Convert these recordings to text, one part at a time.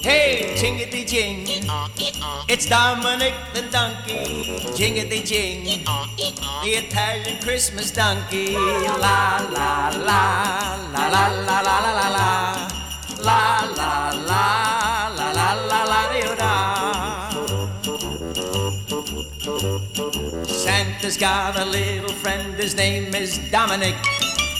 Hey, jingity jing. It's Dominic the donkey. Jingity jing. The Italian Christmas donkey. La la la la la la la la la la. La la la la la la la da. Santa's got a little friend, his name is Dominic.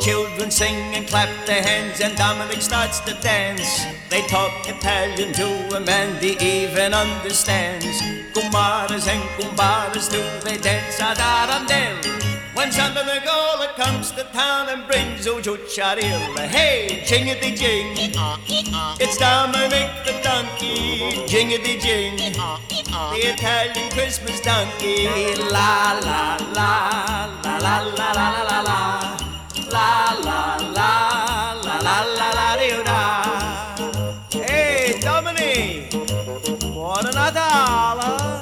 Children sing and clap their hands, and Dominic starts to dance. They talk Italian to him, and he even understands. Kumaras and kumbaras do they dance ad Arundel. When Santa Nicola comes to town and brings Ujucharil, hey, jingity jing, it's Dominic the donkey, jingity jing, the Italian Christmas donkey, la la la Adala.